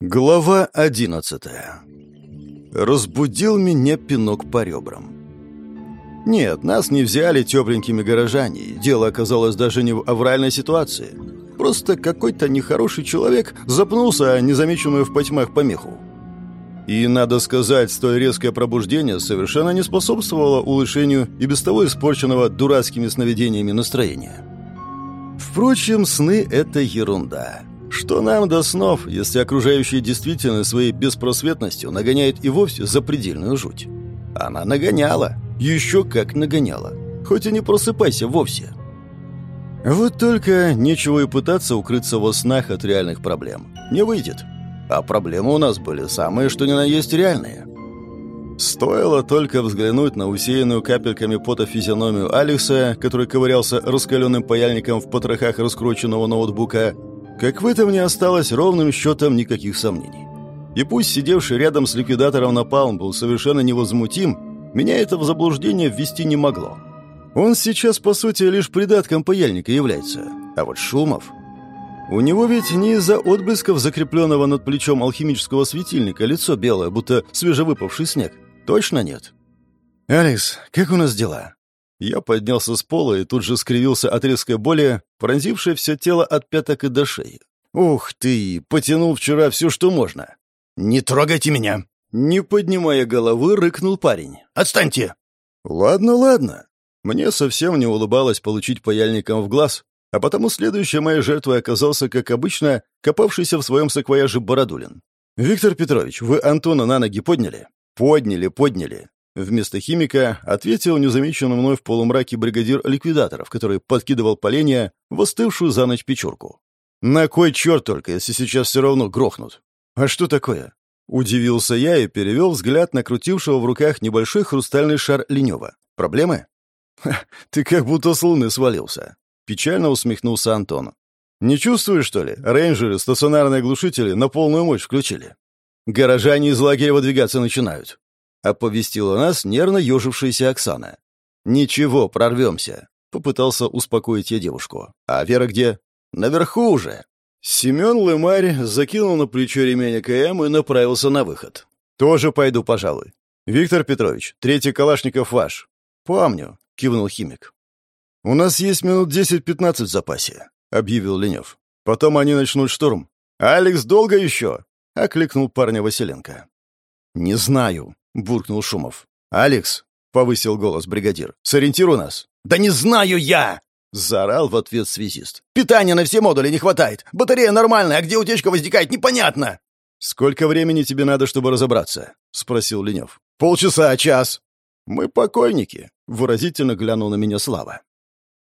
Глава одиннадцатая. Разбудил меня пинок по ребрам. Нет, нас не взяли тепленькими горожане. Дело оказалось даже не в авральной ситуации. Просто какой-то нехороший человек запнулся о незамеченную в потьмах помеху. И, надо сказать, столь резкое пробуждение совершенно не способствовало улучшению и без того испорченного дурацкими сновидениями настроения. Впрочем, сны — это ерунда. Что нам до снов, если окружающая действительность своей беспросветностью нагоняет и вовсе запредельную жуть? Она нагоняла. Еще как нагоняла. Хоть и не просыпайся вовсе. Вот только нечего и пытаться укрыться во снах от реальных проблем. Не выйдет. А проблемы у нас были самые, что ни на есть реальные. Стоило только взглянуть на усеянную капельками пота физиономию Алекса, который ковырялся раскаленным паяльником в потрохах раскрученного ноутбука, как в этом не осталось ровным счетом никаких сомнений. И пусть сидевший рядом с ликвидатором Напалм был совершенно невозмутим, меня это в заблуждение ввести не могло. Он сейчас, по сути, лишь придатком паяльника является. А вот Шумов... У него ведь не из-за отблесков закрепленного над плечом алхимического светильника лицо белое, будто свежевыпавший снег. Точно нет. «Алекс, как у нас дела?» Я поднялся с пола и тут же скривился от резкой боли, пронзившей все тело от пяток и до шеи. «Ух ты! Потянул вчера все, что можно!» «Не трогайте меня!» Не поднимая головы, рыкнул парень. «Отстаньте!» «Ладно, ладно». Мне совсем не улыбалось получить паяльником в глаз, а потому следующей моей жертвой оказался, как обычно, копавшийся в своем саквояже Бородулин. «Виктор Петрович, вы Антона на ноги подняли?» «Подняли, подняли. Вместо химика ответил незамеченный мной в полумраке бригадир ликвидаторов, который подкидывал поленья в остывшую за ночь печурку. «На кой черт только, если сейчас все равно грохнут?» «А что такое?» Удивился я и перевел взгляд на крутившего в руках небольшой хрустальный шар Ленева. «Проблемы?» Ха, «Ты как будто с луны свалился», — печально усмехнулся Антон. «Не чувствуешь, что ли? Рейнджеры, стационарные глушители на полную мощь включили. Горожане из лагеря выдвигаться начинают. — оповестила нас нервно ежившаяся Оксана. «Ничего, прорвемся», — попытался успокоить я девушку. «А Вера где?» «Наверху уже». Семен Лымарь закинул на плечо ремень АКМ и направился на выход. «Тоже пойду, пожалуй. Виктор Петрович, третий Калашников ваш». «Помню», — кивнул химик. «У нас есть минут десять-пятнадцать в запасе», — объявил Ленев. «Потом они начнут штурм». «Алекс, долго еще?» — окликнул парня Василенко. «Не знаю», буркнул Шумов. «Алекс!» — повысил голос бригадир. «Сориентируй нас!» «Да не знаю я!» — заорал в ответ связист. «Питания на все модули не хватает! Батарея нормальная, а где утечка возникает, непонятно!» «Сколько времени тебе надо, чтобы разобраться?» — спросил Ленев. «Полчаса, час». «Мы покойники», — выразительно глянул на меня Слава.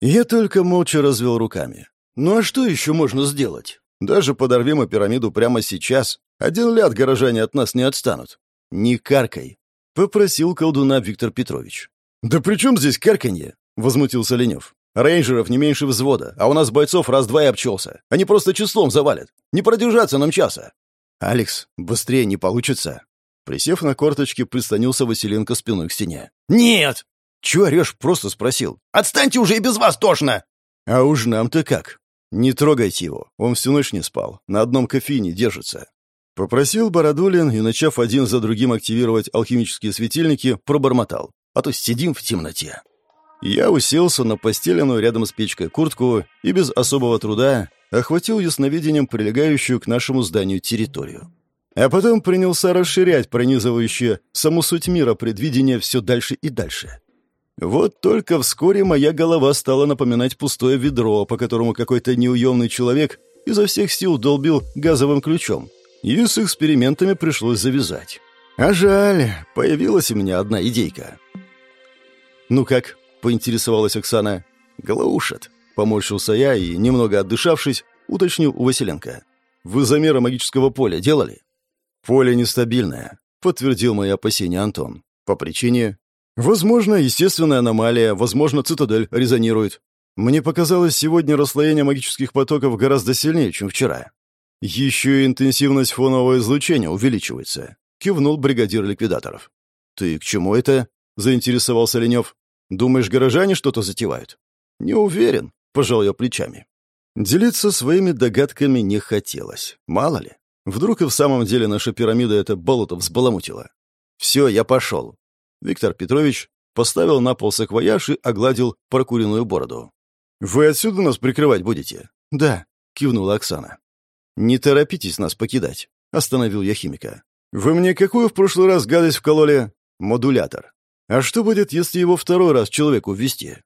Я только молча развел руками. «Ну а что еще можно сделать? Даже подорвем и пирамиду прямо сейчас. Один ляд горожане от нас не отстанут. Не каркай, — попросил колдуна Виктор Петрович. «Да при чем здесь карканье?» — возмутился Ленев. «Рейнджеров не меньше взвода, а у нас бойцов раз-два и обчелся. Они просто числом завалят. Не продержаться нам часа». «Алекс, быстрее не получится». Присев на корточки, прислонился Василенко спиной к стене. «Нет!» «Чего орешь?» — просто спросил. «Отстаньте уже, и без вас тошно!» «А уж нам-то как?» «Не трогайте его, он всю ночь не спал, на одном кофейне держится. Попросил Бородулин и, начав один за другим активировать алхимические светильники, пробормотал. А то сидим в темноте. Я уселся на постеленную рядом с печкой куртку и без особого труда охватил ясновидением прилегающую к нашему зданию территорию. А потом принялся расширять пронизывающее саму суть мира предвидение все дальше и дальше. Вот только вскоре моя голова стала напоминать пустое ведро, по которому какой-то неуемный человек изо всех сил долбил газовым ключом, и с экспериментами пришлось завязать. А жаль, появилась у меня одна идейка. «Ну как?» — поинтересовалась Оксана. «Глушат», — поморщился я и, немного отдышавшись, уточнил у Василенко. «Вы замеры магического поля делали?» «Поле нестабильное», — подтвердил мои опасения Антон. «По причине...» «Возможно, естественная аномалия, возможно, цитадель резонирует. Мне показалось, сегодня расслоение магических потоков гораздо сильнее, чем вчера. «Еще и интенсивность фонового излучения увеличивается», — кивнул бригадир ликвидаторов. «Ты к чему это?» — заинтересовался Ленев. «Думаешь, горожане что-то затевают?» «Не уверен», — пожал я плечами. Делиться своими догадками не хотелось. Мало ли. Вдруг и в самом деле наша пирамида это болото взбаламутила. «Все, я пошел». Виктор Петрович поставил на пол саквояж и огладил прокуренную бороду. «Вы отсюда нас прикрывать будете?» «Да», — кивнула Оксана. «Не торопитесь нас покидать», — остановил я химика. «Вы мне какую в прошлый раз гадость вкололи?» «Модулятор. А что будет, если его второй раз человеку ввести?»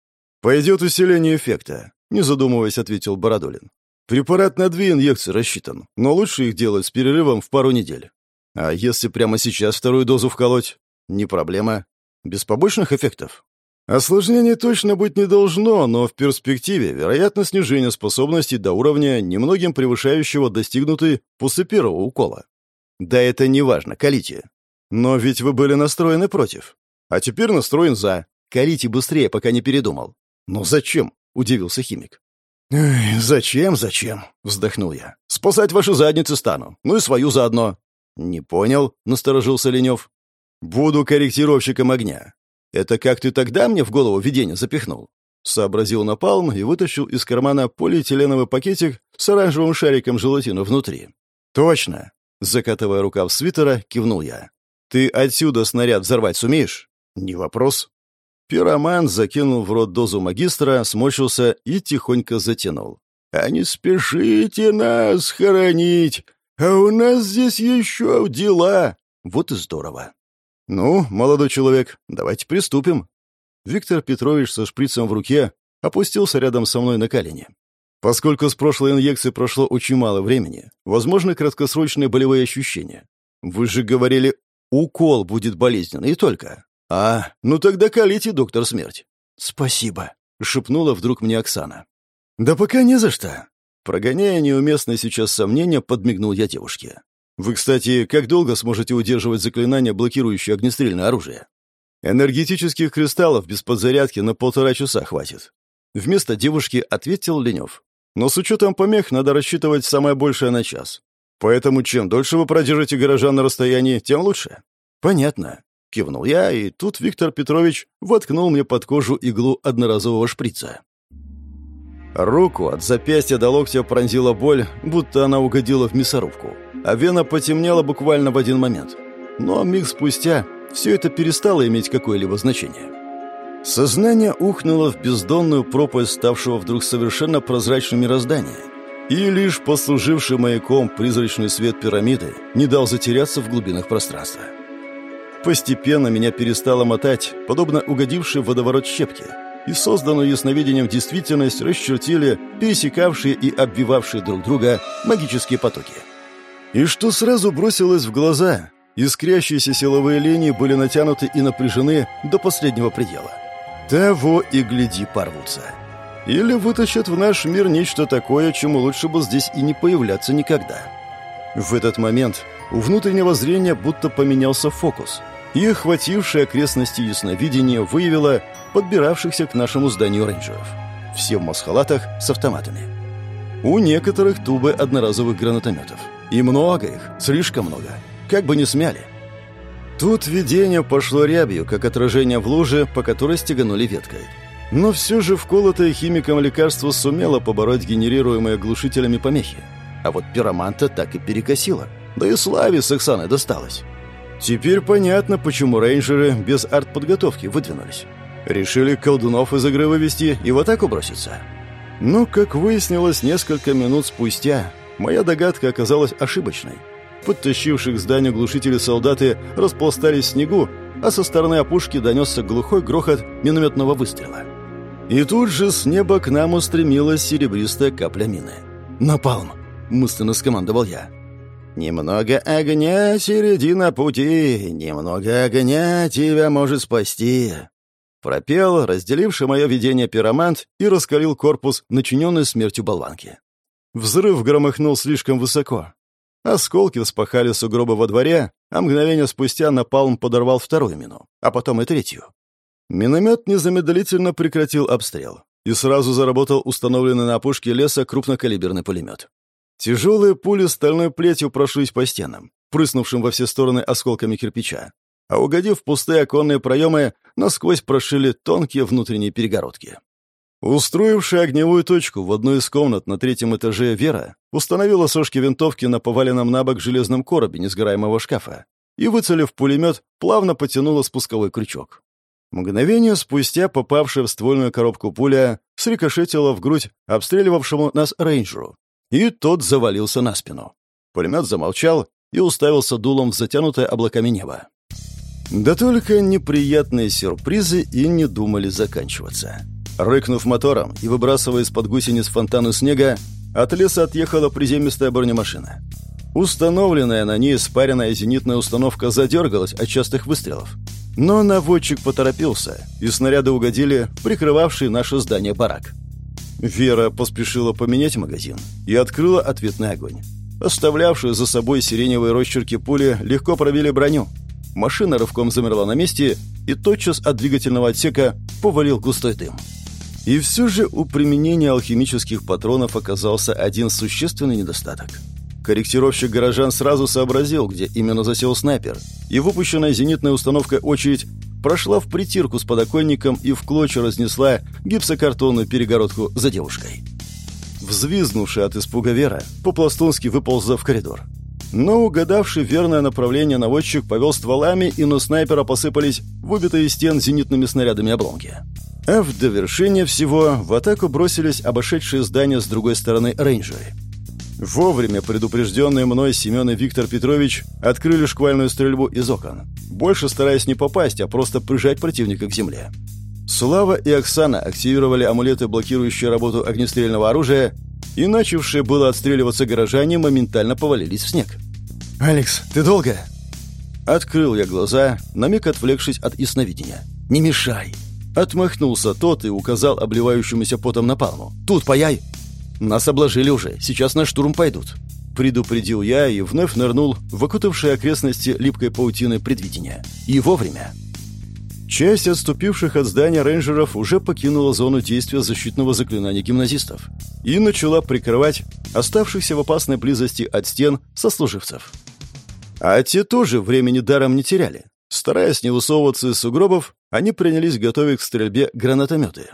«Пойдет усиление эффекта», — не задумываясь, ответил Бородулин. «Препарат на две инъекции рассчитан, но лучше их делать с перерывом в пару недель. А если прямо сейчас вторую дозу вколоть? Не проблема. Без побочных эффектов?» Осложнений точно быть не должно, но в перспективе вероятно снижение способностей до уровня, немногим превышающего достигнутый после первого укола. Да это не важно, колите. Но ведь вы были настроены против. А теперь настроен за. Колите быстрее, пока не передумал. Но зачем? Удивился химик. «Зачем, зачем?» — вздохнул я. «Спасать ваши задницы стану. Ну и свою заодно». «Не понял», — насторожился Ленев. «Буду корректировщиком огня. «Это как ты тогда мне в голову видение запихнул?» Сообразил напалм и вытащил из кармана полиэтиленовый пакетик с оранжевым шариком желатина внутри. «Точно!» Закатывая рукав свитера, кивнул я. «Ты отсюда снаряд взорвать сумеешь?» «Не вопрос». Пироман закинул в рот дозу магистра, сморщился и тихонько затянул. «А не спешите нас хоронить, а у нас здесь еще дела!» Вот и здорово. «Ну, молодой человек, давайте приступим». Виктор Петрович со шприцем в руке опустился рядом со мной на колени. Поскольку с прошлой инъекции прошло очень мало времени, возможны краткосрочные болевые ощущения. Вы же говорили, укол будет болезненный и только. А, ну тогда колите, доктор смерть. Спасибо, шепнула вдруг мне Оксана. Да пока не за что. Прогоняя неуместные сейчас сомнения, подмигнул я девушке. Вы, кстати, как долго сможете удерживать заклинание, блокирующее огнестрельное оружие? Энергетических кристаллов без подзарядки на полтора часа хватит. Вместо девушки ответил Ленев. Но с учетом помех надо рассчитывать самое большее на час. Поэтому чем дольше вы продержите горожан на расстоянии, тем лучше. Понятно. Кивнул я, и тут Виктор Петрович воткнул мне под кожу иглу одноразового шприца. Руку от запястья до локтя пронзила боль, будто она угодила в мясорубку а вена потемнела буквально в один момент. Но миг спустя все это перестало иметь какое-либо значение. Сознание ухнуло в бездонную пропасть ставшего вдруг совершенно прозрачным мироздания. И лишь послуживший маяком призрачный свет пирамиды не дал затеряться в глубинах пространства. Постепенно меня перестало мотать, подобно угодившей в водоворот щепки, и созданную ясновидением действительность расчертили пересекавшие и обвивавшие друг друга магические потоки. И что сразу бросилось в глаза, искрящиеся силовые линии были натянуты и напряжены до последнего предела. Того и гляди порвутся. Или вытащат в наш мир нечто такое, чему лучше бы здесь и не появляться никогда. В этот момент у внутреннего зрения будто поменялся фокус, и охватившее окрестности ясновидение выявило подбиравшихся к нашему зданию рейнджеров. Все в масхалатах с автоматами. У некоторых тубы одноразовых гранатометов – и много их, слишком много. Как бы не смяли. Тут видение пошло рябью, как отражение в луже, по которой стеганули веткой. Но все же вколотое химиком лекарство сумело побороть генерируемые глушителями помехи. А вот пироманта так и перекосило. Да и Славе с Оксаной досталось. Теперь понятно, почему рейнджеры без артподготовки выдвинулись. Решили колдунов из игры вывести и в атаку броситься. Но, как выяснилось несколько минут спустя, Моя догадка оказалась ошибочной. Подтащивших к зданию глушители солдаты распластались в снегу, а со стороны опушки донесся глухой грохот минометного выстрела. И тут же с неба к нам устремилась серебристая капля мины. «Напалм!» — мысленно скомандовал я. «Немного огня, середина пути, немного огня тебя может спасти!» Пропел, разделивший мое видение пиромант, и раскалил корпус, начиненный смертью болванки. Взрыв громыхнул слишком высоко. Осколки вспахали сугробы во дворе, а мгновение спустя напалм подорвал вторую мину, а потом и третью. Миномет незамедлительно прекратил обстрел, и сразу заработал установленный на опушке леса крупнокалиберный пулемет. Тяжелые пули стальной плетью прошлись по стенам, прыснувшим во все стороны осколками кирпича, а угодив в пустые оконные проемы, насквозь прошили тонкие внутренние перегородки. Устроившая огневую точку в одной из комнат на третьем этаже Вера установила сошки винтовки на поваленном на бок железном коробе несгораемого шкафа и, выцелив пулемет, плавно потянула спусковой крючок. Мгновение спустя попавшая в ствольную коробку пуля срикошетила в грудь обстреливавшему нас рейнджеру, и тот завалился на спину. Пулемет замолчал и уставился дулом в затянутое облаками небо. Да только неприятные сюрпризы и не думали заканчиваться. Рыкнув мотором и выбрасывая из-под гусениц фонтану снега, от леса отъехала приземистая бронемашина. Установленная на ней спаренная зенитная установка задергалась от частых выстрелов. Но наводчик поторопился, и снаряды угодили в прикрывавший наше здание барак. Вера поспешила поменять магазин и открыла ответный огонь. Оставлявшие за собой сиреневые росчерки пули легко пробили броню. Машина рывком замерла на месте, и тотчас от двигательного отсека повалил густой дым. И все же у применения алхимических патронов оказался один существенный недостаток. Корректировщик горожан сразу сообразил, где именно засел снайпер, и выпущенная зенитная установка очередь прошла в притирку с подоконником и в клочья разнесла гипсокартонную перегородку за девушкой. Взвизгнувшая от испуга Вера по-пластунски выползла в коридор. Но угадавший верное направление наводчик повел стволами, и на снайпера посыпались выбитые стен зенитными снарядами обломки. А в довершение всего в атаку бросились обошедшие здание с другой стороны рейнджеры. Вовремя предупрежденные мной Семен и Виктор Петрович открыли шквальную стрельбу из окон, больше стараясь не попасть, а просто прижать противника к земле. Слава и Оксана активировали амулеты, блокирующие работу огнестрельного оружия, и начавшие было отстреливаться горожане моментально повалились в снег. «Алекс, ты долго?» Открыл я глаза, на миг отвлекшись от ясновидения. «Не мешай!» Отмахнулся тот и указал обливающемуся потом на палму. «Тут паяй!» «Нас обложили уже, сейчас на штурм пойдут». Предупредил я и вновь нырнул в окутавшие окрестности липкой паутины предвидения. И вовремя. Часть отступивших от здания рейнджеров уже покинула зону действия защитного заклинания гимназистов и начала прикрывать оставшихся в опасной близости от стен сослуживцев. А те тоже времени даром не теряли. Стараясь не высовываться из сугробов, они принялись готовить к стрельбе гранатометы.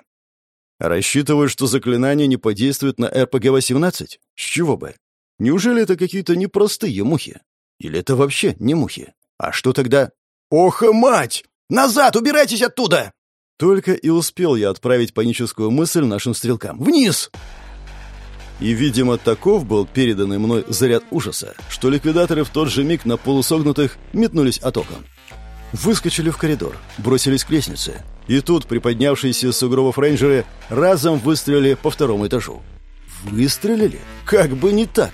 Рассчитывают, что заклинание не подействует на РПГ-18? С чего бы? Неужели это какие-то непростые мухи? Или это вообще не мухи? А что тогда? «Ох, мать! Назад! Убирайтесь оттуда!» Только и успел я отправить паническую мысль нашим стрелкам. «Вниз!» И, видимо, таков был переданный мной заряд ужаса, что ликвидаторы в тот же миг на полусогнутых метнулись от окон. Выскочили в коридор, бросились к лестнице. И тут приподнявшиеся с сугробов рейнджеры разом выстрелили по второму этажу. Выстрелили? Как бы не так!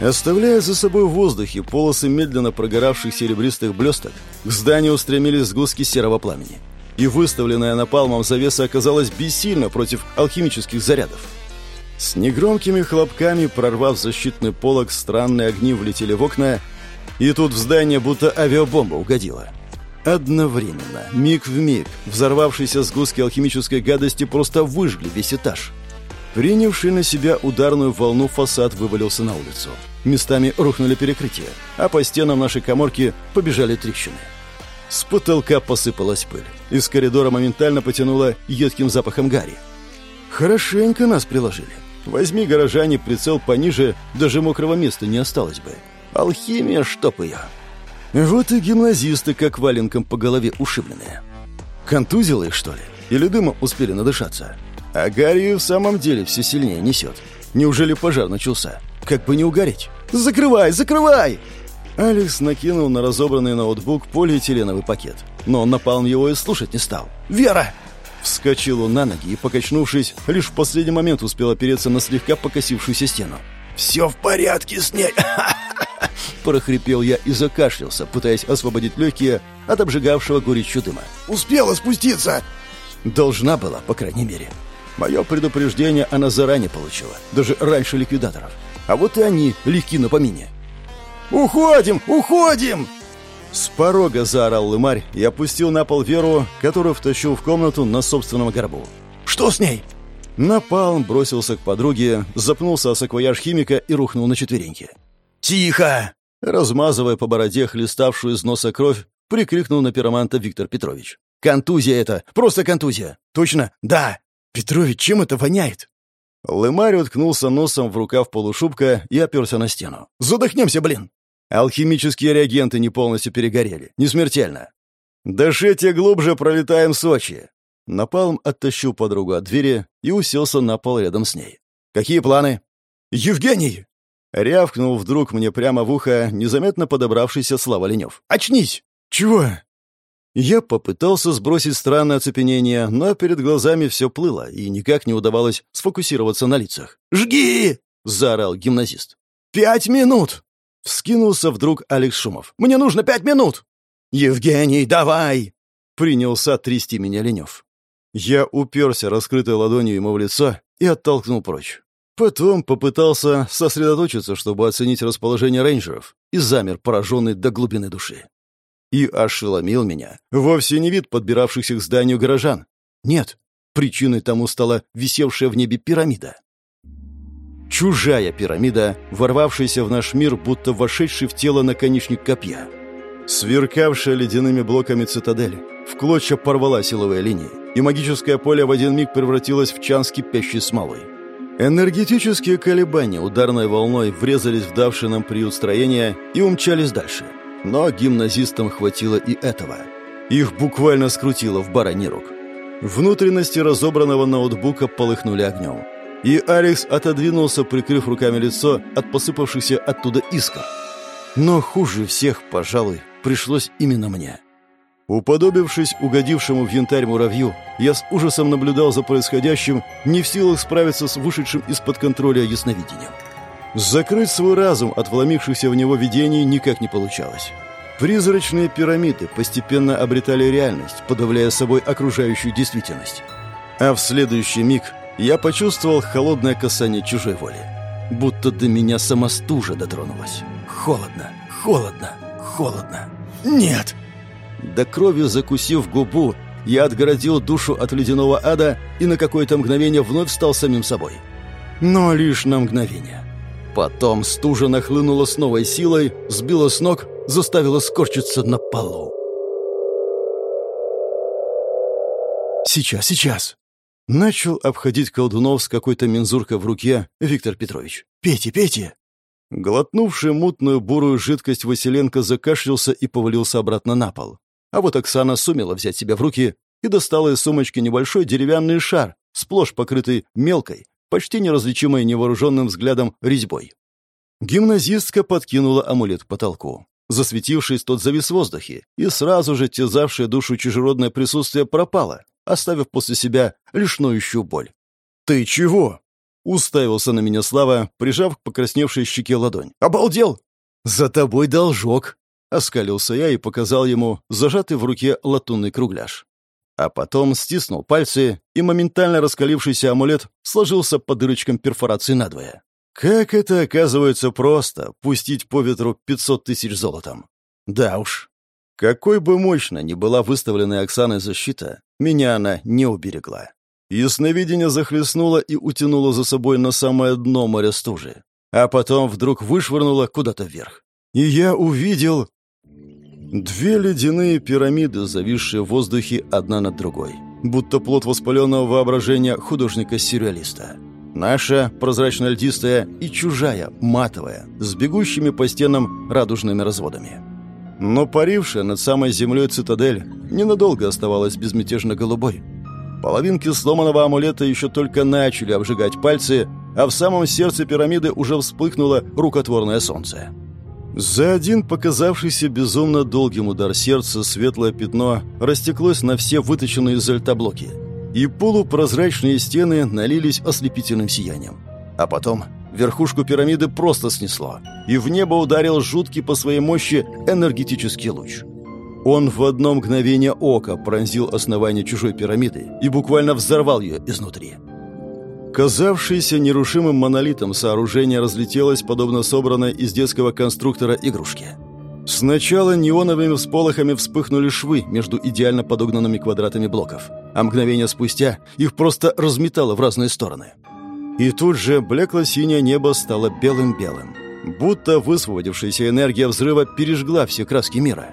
Оставляя за собой в воздухе полосы медленно прогоравших серебристых блесток, к зданию устремились сгустки серого пламени. И выставленная напалмом завеса оказалась бессильна против алхимических зарядов. С негромкими хлопками, прорвав защитный полог, странные огни влетели в окна, и тут в здание будто авиабомба угодила. Одновременно, миг в миг, взорвавшиеся сгустки алхимической гадости просто выжгли весь этаж. Принявший на себя ударную волну фасад вывалился на улицу. Местами рухнули перекрытия, а по стенам нашей коморки побежали трещины. С потолка посыпалась пыль. Из коридора моментально потянуло едким запахом гари. Хорошенько нас приложили. Возьми горожане прицел пониже, даже мокрого места не осталось бы. Алхимия, чтоб ее. Вот и гимназисты как валенком по голове ушибленные. Контузило их, что ли? Или дымом успели надышаться? А Гарри в самом деле все сильнее несет. Неужели пожар начался? Как бы не угореть? «Закрывай, закрывай!» Алекс накинул на разобранный ноутбук полиэтиленовый пакет, но напалм его и слушать не стал. «Вера!» Вскочил он на ноги и, покачнувшись, лишь в последний момент успел опереться на слегка покосившуюся стену. «Все в порядке с ней!» Прохрипел я и закашлялся, пытаясь освободить легкие от обжигавшего горечью дыма. «Успела спуститься!» Должна была, по крайней мере. Мое предупреждение она заранее получила, даже раньше ликвидаторов. А вот и они легки на помине. «Уходим! Уходим!» С порога заорал лымарь и опустил на пол Веру, которую втащил в комнату на собственном горбу. «Что с ней?» Напалм бросился к подруге, запнулся о саквояж химика и рухнул на четвереньки. «Тихо!» Размазывая по бороде хлеставшую из носа кровь, прикрикнул на пироманта Виктор Петрович. «Контузия это! Просто контузия! Точно? Да!» «Петрович, чем это воняет?» Лымарь уткнулся носом в рукав полушубка и оперся на стену. «Задохнемся, блин!» «Алхимические реагенты не полностью перегорели. Не смертельно». «Дышите глубже, пролетаем Сочи!» Напалм оттащил подругу от двери и уселся на пол рядом с ней. «Какие планы?» «Евгений!» Рявкнул вдруг мне прямо в ухо незаметно подобравшийся Слава Ленев. «Очнись!» «Чего?» Я попытался сбросить странное оцепенение, но перед глазами все плыло, и никак не удавалось сфокусироваться на лицах. «Жги!» — заорал гимназист. «Пять минут!» — вскинулся вдруг Алекс Шумов. «Мне нужно пять минут!» «Евгений, давай!» — принялся трясти меня Ленев. Я уперся раскрытой ладонью ему в лицо и оттолкнул прочь. Потом попытался сосредоточиться, чтобы оценить расположение рейнджеров, и замер, пораженный до глубины души. И ошеломил меня вовсе не вид подбиравшихся к зданию горожан. Нет, причиной тому стала висевшая в небе пирамида. Чужая пирамида, ворвавшаяся в наш мир, будто вошедший в тело наконечник копья. Сверкавшая ледяными блоками цитадель, в клочья порвала силовые линии, и магическое поле в один миг превратилось в чан с кипящей смолой. Энергетические колебания ударной волной врезались в давшее нам приют строения и умчались дальше — но гимназистам хватило и этого. Их буквально скрутило в бараний рог. Внутренности разобранного ноутбука полыхнули огнем. И Алекс отодвинулся, прикрыв руками лицо от посыпавшихся оттуда искр. Но хуже всех, пожалуй, пришлось именно мне. Уподобившись угодившему в янтарь муравью, я с ужасом наблюдал за происходящим, не в силах справиться с вышедшим из-под контроля ясновидением. Закрыть свой разум от вломившихся в него видений никак не получалось. Призрачные пирамиды постепенно обретали реальность, подавляя собой окружающую действительность. А в следующий миг я почувствовал холодное касание чужой воли. Будто до меня сама стужа дотронулась. Холодно, холодно, холодно. Нет! До крови закусив губу, я отгородил душу от ледяного ада и на какое-то мгновение вновь стал самим собой. Но лишь на мгновение. Потом стужа нахлынула с новой силой, сбила с ног, заставила скорчиться на полу. «Сейчас, сейчас!» Начал обходить колдунов с какой-то мензуркой в руке Виктор Петрович. «Пейте, пейте!» Глотнувший мутную бурую жидкость Василенко закашлялся и повалился обратно на пол. А вот Оксана сумела взять себя в руки и достала из сумочки небольшой деревянный шар, сплошь покрытый мелкой, почти неразличимой невооруженным взглядом резьбой. Гимназистка подкинула амулет к потолку. Засветившись, тот завис в воздухе, и сразу же терзавшее душу чужеродное присутствие пропало, оставив после себя лишь ноющую боль. «Ты чего?» — уставился на меня Слава, прижав к покрасневшей щеке ладонь. «Обалдел!» «За тобой должок!» — оскалился я и показал ему зажатый в руке латунный кругляш а потом стиснул пальцы, и моментально раскалившийся амулет сложился по дырочкам перфорации надвое. Как это оказывается просто — пустить по ветру 500 тысяч золотом? Да уж. Какой бы мощно ни была выставленная Оксаной защита, меня она не уберегла. Ясновидение захлестнуло и утянуло за собой на самое дно моря стужи, а потом вдруг вышвырнуло куда-то вверх. И я увидел Две ледяные пирамиды, зависшие в воздухе одна над другой, будто плод воспаленного воображения художника-сюрреалиста. Наша, прозрачно-льдистая, и чужая, матовая, с бегущими по стенам радужными разводами. Но парившая над самой землей цитадель ненадолго оставалась безмятежно голубой. Половинки сломанного амулета еще только начали обжигать пальцы, а в самом сердце пирамиды уже вспыхнуло рукотворное солнце. За один показавшийся безумно долгим удар сердца светлое пятно растеклось на все выточенные из льда блоки, и полупрозрачные стены налились ослепительным сиянием. А потом верхушку пирамиды просто снесло, и в небо ударил жуткий по своей мощи энергетический луч. Он в одно мгновение ока пронзил основание чужой пирамиды и буквально взорвал ее изнутри. Казавшееся нерушимым монолитом сооружение разлетелось, подобно собранной из детского конструктора игрушки. Сначала неоновыми всполохами вспыхнули швы между идеально подогнанными квадратами блоков, а мгновение спустя их просто разметало в разные стороны. И тут же блекло-синее небо стало белым-белым, будто высвободившаяся энергия взрыва пережгла все краски мира.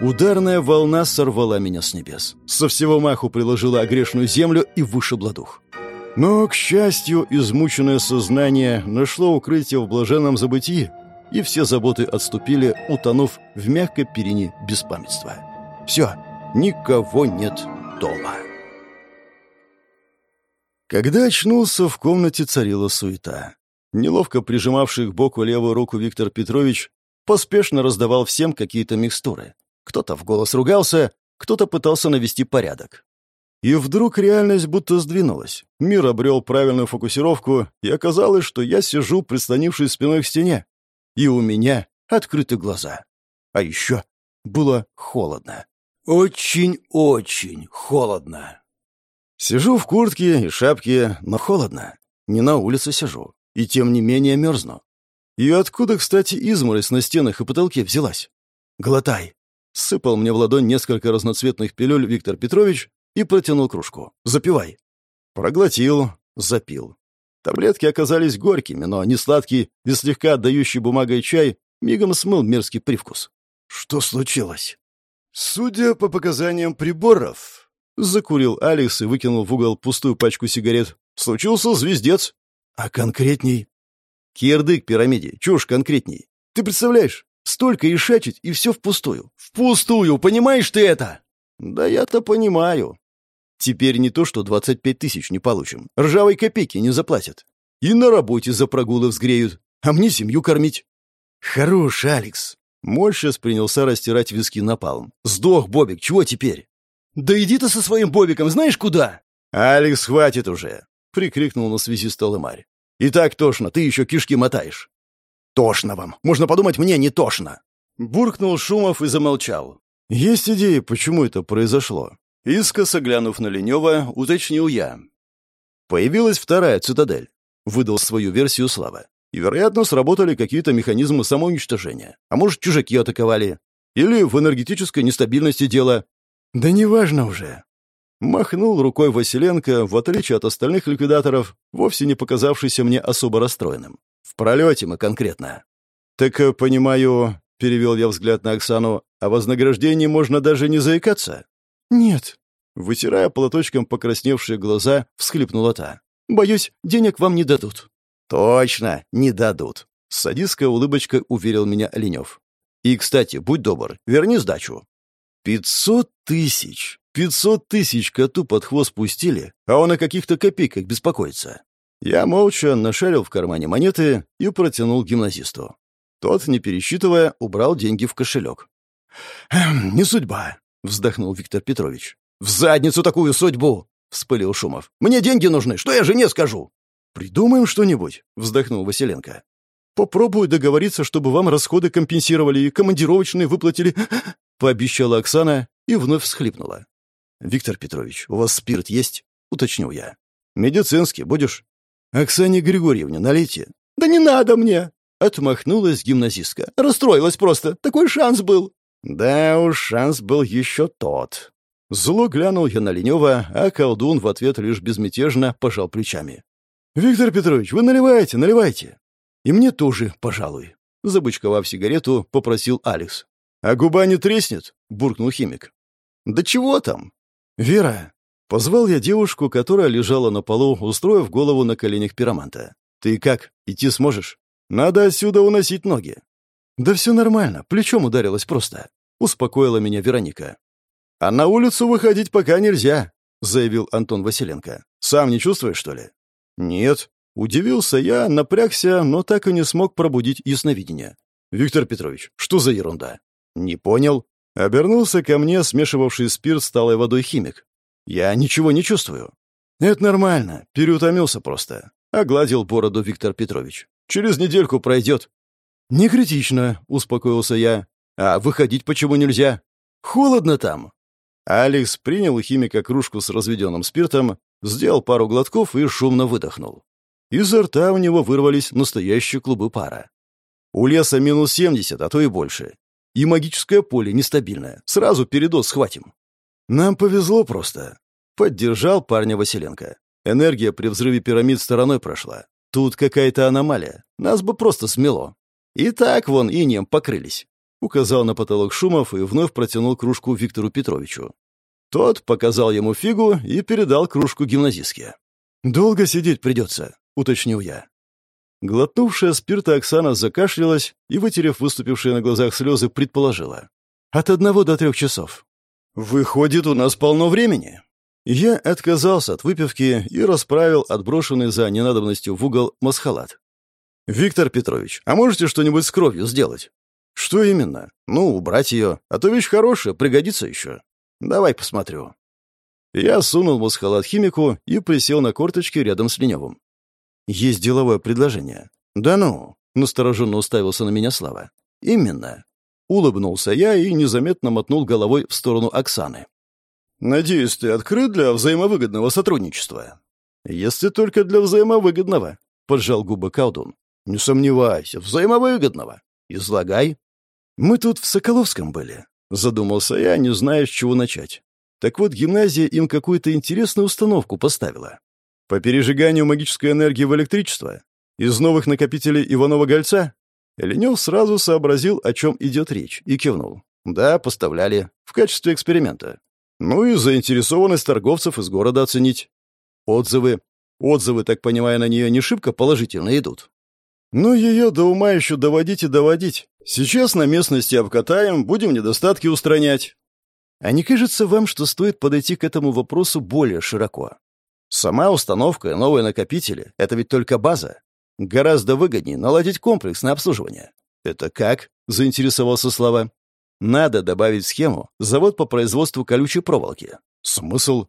Ударная волна сорвала меня с небес. Со всего маху приложила огрешную землю и вышибла дух. Но, к счастью, измученное сознание нашло укрытие в блаженном забытии, и все заботы отступили, утонув в мягкой перине беспамятства. Все, никого нет дома. Когда очнулся, в комнате царила суета. Неловко прижимавший к боку левую руку Виктор Петрович поспешно раздавал всем какие-то микстуры. Кто-то в голос ругался, кто-то пытался навести порядок. И вдруг реальность будто сдвинулась. Мир обрел правильную фокусировку, и оказалось, что я сижу, прислонившись спиной к стене. И у меня открыты глаза. А еще было холодно. Очень-очень холодно. Сижу в куртке и шапке, но холодно. Не на улице сижу. И тем не менее мерзну. И откуда, кстати, изморозь на стенах и потолке взялась? Глотай. Сыпал мне в ладонь несколько разноцветных пилюль Виктор Петрович и протянул кружку. «Запивай». Проглотил, запил. Таблетки оказались горькими, но не сладкий и слегка отдающий бумагой чай мигом смыл мерзкий привкус. Что случилось? Судя по показаниям приборов, закурил Алекс и выкинул в угол пустую пачку сигарет. Случился звездец. А конкретней? Кирдык пирамиде, чушь конкретней. Ты представляешь, столько ишачить и все впустую. Впустую, понимаешь ты это? Да я-то понимаю. Теперь не то, что 25 тысяч не получим. Ржавой копейки не заплатят. И на работе за прогулы взгреют. А мне семью кормить. Хорош, Алекс. Мольшес принялся растирать виски напалм. Сдох, Бобик, чего теперь? Да иди ты со своим Бобиком, знаешь куда? Алекс, хватит уже. Прикрикнул на связиста Лымарь. И так тошно, ты еще кишки мотаешь. Тошно вам. Можно подумать, мне не тошно. Буркнул Шумов и замолчал. Есть идеи, почему это произошло. Искоса глянув на Ленева, уточнил я. Появилась вторая цитадель. Выдал свою версию Слава. И, вероятно, сработали какие-то механизмы самоуничтожения. А может, чужаки атаковали. Или в энергетической нестабильности дело. Да неважно уже. Махнул рукой Василенко, в отличие от остальных ликвидаторов, вовсе не показавшийся мне особо расстроенным. В пролете мы конкретно. «Так, э, понимаю», — перевел я взгляд на Оксану, «о вознаграждении можно даже не заикаться?» «Нет». Вытирая платочком покрасневшие глаза, всхлипнула та. «Боюсь, денег вам не дадут». «Точно, не дадут», — с садистской улыбочкой уверил меня Оленев. «И, кстати, будь добр, верни сдачу». «Пятьсот тысяч! Пятьсот тысяч коту под хвост пустили, а он о каких-то копейках беспокоится». Я молча нашарил в кармане монеты и протянул гимназисту. Тот, не пересчитывая, убрал деньги в кошелек. «Эм, «Не судьба. — вздохнул Виктор Петрович. «В задницу такую судьбу!» — вспылил Шумов. «Мне деньги нужны, что я жене скажу?» «Придумаем что-нибудь», — вздохнул Василенко. «Попробую договориться, чтобы вам расходы компенсировали и командировочные выплатили», — пообещала Оксана и вновь всхлипнула. «Виктор Петрович, у вас спирт есть?» — уточнил я. «Медицинский будешь?» «Оксане Григорьевне налейте». «Да не надо мне!» — отмахнулась гимназистка. «Расстроилась просто. Такой шанс был». Да уж, шанс был еще тот. Зло глянул я на Ленева, а колдун в ответ лишь безмятежно пожал плечами. «Виктор Петрович, вы наливайте, наливайте!» «И мне тоже, пожалуй», — забычковав сигарету, попросил Алекс. «А губа не треснет?» — буркнул химик. «Да чего там?» «Вера!» — позвал я девушку, которая лежала на полу, устроив голову на коленях пироманта. «Ты как, идти сможешь? Надо отсюда уносить ноги». «Да все нормально, плечом ударилась просто», — успокоила меня Вероника. «А на улицу выходить пока нельзя», — заявил Антон Василенко. «Сам не чувствуешь, что ли?» «Нет». Удивился я, напрягся, но так и не смог пробудить ясновидение. «Виктор Петрович, что за ерунда?» «Не понял». Обернулся ко мне, смешивавший спирт с талой водой химик. «Я ничего не чувствую». «Это нормально, переутомился просто», — огладил бороду Виктор Петрович. «Через недельку пройдет. «Не критично», — успокоился я. «А выходить почему нельзя? Холодно там». Алекс принял у химика кружку с разведенным спиртом, сделал пару глотков и шумно выдохнул. Изо рта у него вырвались настоящие клубы пара. У леса минус семьдесят, а то и больше. И магическое поле нестабильное. Сразу передоз схватим. Нам повезло просто. Поддержал парня Василенко. Энергия при взрыве пирамид стороной прошла. Тут какая-то аномалия. Нас бы просто смело. И так вон инеем покрылись. Указал на потолок Шумов и вновь протянул кружку Виктору Петровичу. Тот показал ему фигу и передал кружку гимназистке. «Долго сидеть придется», — уточнил я. Глотнувшая спирта Оксана закашлялась и, вытерев выступившие на глазах слезы, предположила. «От одного до трех часов». «Выходит, у нас полно времени». Я отказался от выпивки и расправил отброшенный за ненадобностью в угол масхалат. «Виктор Петрович, а можете что-нибудь с кровью сделать?» «Что именно? Ну, убрать ее. А то вещь хорошая, пригодится еще. Давай посмотрю». Я сунул масхалат химику и присел на корточки рядом с Леневым. «Есть деловое предложение». «Да ну!» — настороженно уставился на меня Слава. «Именно». Улыбнулся я и незаметно мотнул головой в сторону Оксаны. «Надеюсь, ты открыт для взаимовыгодного сотрудничества?» «Если только для взаимовыгодного», — поджал губы колдун. «Не сомневайся, взаимовыгодного. Излагай». «Мы тут в Соколовском были», — задумался я, не зная, с чего начать. Так вот, гимназия им какую-то интересную установку поставила. По пережиганию магической энергии в электричество? Из новых накопителей Иванова-Гольца? Ленев сразу сообразил, о чем идет речь, и кивнул. Да, поставляли. В качестве эксперимента. Ну и заинтересованность торговцев из города оценить. Отзывы. Отзывы, так понимая, на нее не шибко положительно идут. Но ее до ума еще доводить и доводить. Сейчас на местности обкатаем, будем недостатки устранять. А не кажется вам, что стоит подойти к этому вопросу более широко? Сама установка и новые накопители — это ведь только база. Гораздо выгоднее наладить комплекс на обслуживание. «Это как?» — заинтересовался Слава. Надо добавить в схему завод по производству колючей проволоки. Смысл?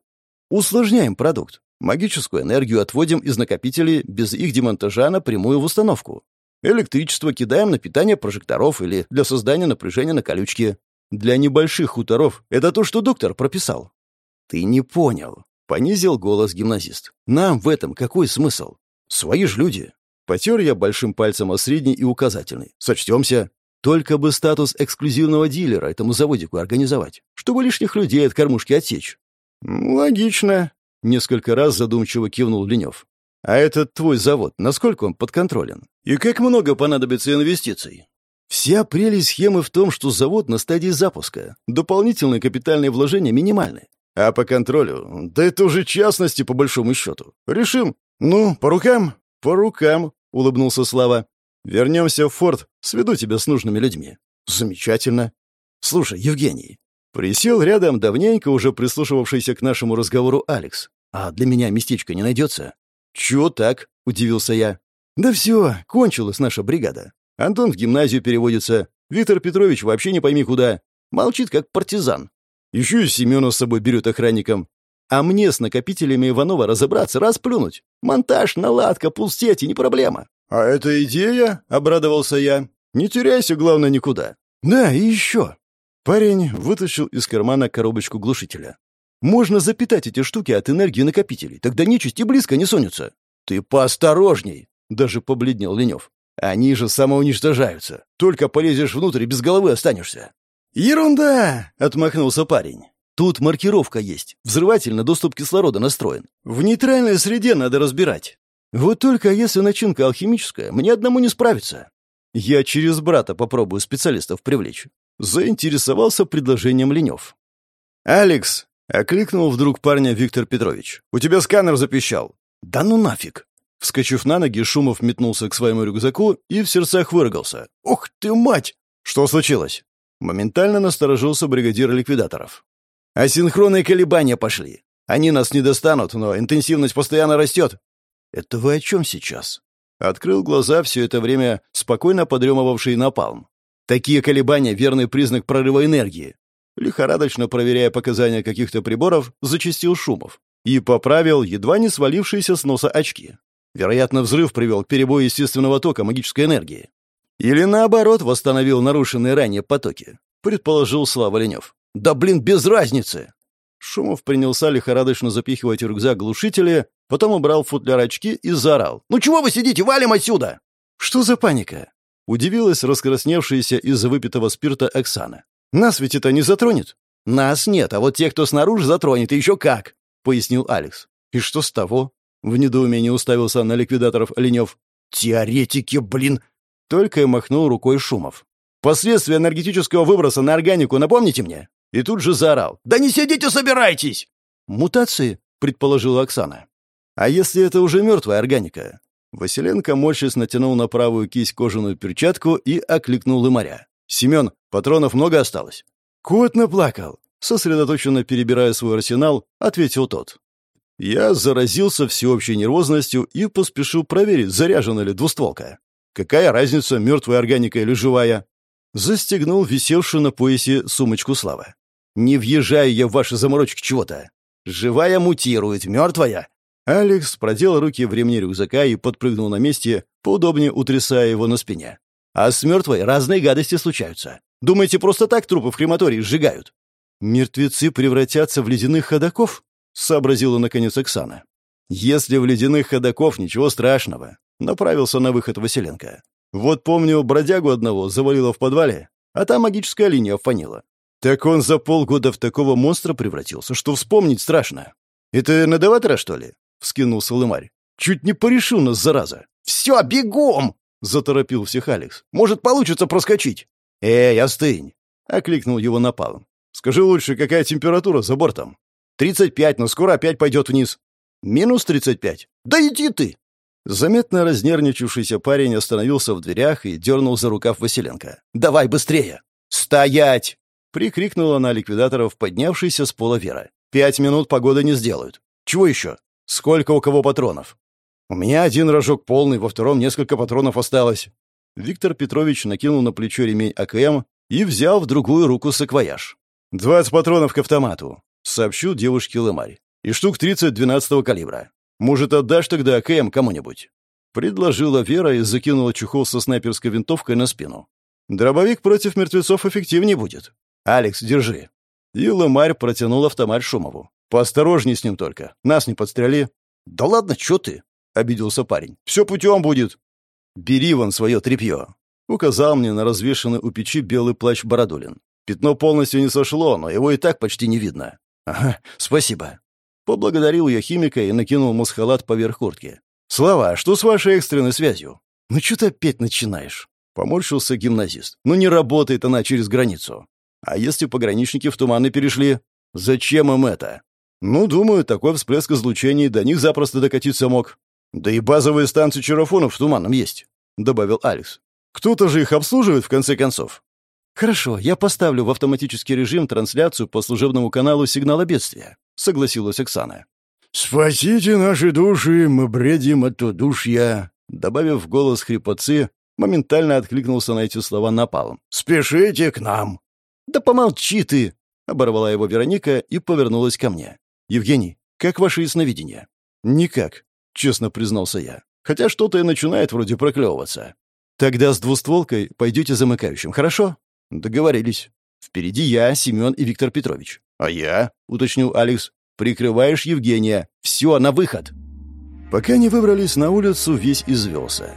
Усложняем продукт. Магическую энергию отводим из накопителей без их демонтажа напрямую в установку. Электричество кидаем на питание прожекторов или для создания напряжения на колючке. Для небольших хуторов это то, что доктор прописал. Ты не понял. Понизил голос гимназист. Нам в этом какой смысл? Свои ж люди. Потер я большим пальцем о средний и указательный. Сочтемся. Только бы статус эксклюзивного дилера этому заводику организовать, чтобы лишних людей от кормушки отсечь. «Логично», — несколько раз задумчиво кивнул Ленев. «А этот твой завод, насколько он подконтролен? И как много понадобится инвестиций?» Вся прелесть схемы в том, что завод на стадии запуска. Дополнительные капитальные вложения минимальны. А по контролю? Да это уже частности, по большому счету. Решим. Ну, по рукам? По рукам, улыбнулся Слава. Вернемся в форт, сведу тебя с нужными людьми. Замечательно. Слушай, Евгений. Присел рядом давненько уже прислушивавшийся к нашему разговору Алекс. А для меня местечко не найдется? Чего так? Удивился я. Да все, кончилась наша бригада. Антон в гимназию переводится. Виктор Петрович вообще не пойми куда. Молчит, как партизан. Еще и Семена с собой берет охранником. А мне с накопителями Иванова разобраться, расплюнуть. Монтаж, наладка, пулсети, не проблема. «А это идея?» — обрадовался я. «Не теряйся, главное, никуда». «Да, и еще». Парень вытащил из кармана коробочку глушителя. «Можно запитать эти штуки от энергии накопителей, тогда нечисть и близко не сунется». «Ты поосторожней!» — даже побледнел Ленев. «Они же самоуничтожаются. Только полезешь внутрь и без головы останешься». «Ерунда!» — отмахнулся парень. «Тут маркировка есть. Взрыватель на доступ кислорода настроен. В нейтральной среде надо разбирать. Вот только если начинка алхимическая, мне одному не справиться. Я через брата попробую специалистов привлечь. Заинтересовался предложением Ленев. «Алекс!» — окликнул вдруг парня Виктор Петрович. «У тебя сканер запищал». «Да ну нафиг!» Вскочив на ноги, Шумов метнулся к своему рюкзаку и в сердцах выругался. «Ух ты, мать!» «Что случилось?» Моментально насторожился бригадир ликвидаторов. «Асинхронные колебания пошли. Они нас не достанут, но интенсивность постоянно растет. «Это вы о чем сейчас?» Открыл глаза все это время, спокойно подремывавший напалм. «Такие колебания — верный признак прорыва энергии». Лихорадочно проверяя показания каких-то приборов, зачистил Шумов и поправил едва не свалившиеся с носа очки. Вероятно, взрыв привел к перебою естественного тока магической энергии. Или наоборот, восстановил нарушенные ранее потоки, предположил Слава Ленев. «Да блин, без разницы!» Шумов принялся лихорадочно запихивать в рюкзак глушители, Потом убрал футляр очки и заорал. «Ну чего вы сидите? Валим отсюда!» «Что за паника?» Удивилась раскрасневшаяся из-за выпитого спирта Оксана. «Нас ведь это не затронет?» «Нас нет, а вот тех, кто снаружи, затронет, и еще как!» — пояснил Алекс. «И что с того?» — в недоумении уставился на ликвидаторов Ленев. «Теоретики, блин!» — только и махнул рукой Шумов. Последствия энергетического выброса на органику напомните мне?» И тут же заорал. «Да не сидите, собирайтесь!» «Мутации», — предположила Оксана. «А если это уже мертвая органика?» Василенко морщись натянул на правую кисть кожаную перчатку и окликнул Лымаря. «Семен, патронов много осталось?» «Кот наплакал!» Сосредоточенно перебирая свой арсенал, ответил тот. Я заразился всеобщей нервозностью и поспешил проверить, заряжена ли двустволка. Какая разница, мертвая органика или живая? Застегнул висевшую на поясе сумочку Слава. Не въезжаю я в ваши заморочки чего-то. Живая мутирует, мертвая. Алекс продел руки в ремне рюкзака и подпрыгнул на месте, поудобнее утрясая его на спине. А с мертвой разные гадости случаются. Думаете, просто так трупы в крематории сжигают? Мертвецы превратятся в ледяных ходаков? Сообразила, наконец, Оксана. Если в ледяных ходаков, ничего страшного. Направился на выход Василенко. Вот помню, бродягу одного завалило в подвале, а там магическая линия фанила. Так он за полгода в такого монстра превратился, что вспомнить страшно. «Это надаватора, что ли?» — вскинулся Лымарь. «Чуть не порешил нас, зараза!» «Все, бегом!» — заторопил всех Алекс. «Может, получится проскочить!» «Эй, остынь!» — окликнул его напалом. «Скажи лучше, какая температура за бортом?» «Тридцать пять, но скоро опять пойдет вниз». «Минус тридцать пять?» «Да иди ты!» Заметно разнервничавшийся парень остановился в дверях и дернул за рукав Василенко. «Давай быстрее!» «Стоять!» — прикрикнула на ликвидаторов, поднявшийся с пола Вера. «Пять минут погоды не сделают. Чего еще? Сколько у кого патронов?» «У меня один рожок полный, во втором несколько патронов осталось». Виктор Петрович накинул на плечо ремень АКМ и взял в другую руку саквояж. «Двадцать патронов к автомату», — сообщил девушке Лымарь. «И штук тридцать двенадцатого калибра. Может, отдашь тогда АКМ кому-нибудь?» Предложила Вера и закинула чехол со снайперской винтовкой на спину. «Дробовик против мертвецов эффективнее будет. Алекс, держи». И Ломарь протянул автомат Шумову. «Поосторожней с ним только. Нас не подстрели». «Да ладно, чё ты?» — обиделся парень. «Все путем будет». «Бери вон свое тряпье», — указал мне на развешанный у печи белый плащ Бородулин. Пятно полностью не сошло, но его и так почти не видно. «Ага, спасибо». Поблагодарил я химика и накинул мусхалат поверх куртки. «Слава, а что с вашей экстренной связью?» «Ну что ты опять начинаешь?» Поморщился гимназист. «Ну не работает она через границу. А если пограничники в туманы перешли? Зачем им это?» «Ну, думаю, такой всплеск излучений до них запросто докатиться мог. Да и базовые станции чарафонов в туманном есть», — добавил Алекс. «Кто-то же их обслуживает, в конце концов». «Хорошо, я поставлю в автоматический режим трансляцию по служебному каналу сигнала бедствия», — согласилась Оксана. «Спасите наши души, мы бредим от удушья», добавив в голос хрипотцы, моментально откликнулся на эти слова напалом. «Спешите к нам!» «Да помолчи ты!» — оборвала его Вероника и повернулась ко мне. «Евгений, как ваше ясновидение?» «Никак», — честно признался я. «Хотя что-то и начинает вроде проклевываться». «Тогда с двустволкой пойдете замыкающим, хорошо?» «Договорились. Впереди я, Семен и Виктор Петрович». «А я?» — уточнил Алекс. «Прикрываешь Евгения. Все, на выход!» Пока не выбрались на улицу, весь извелся.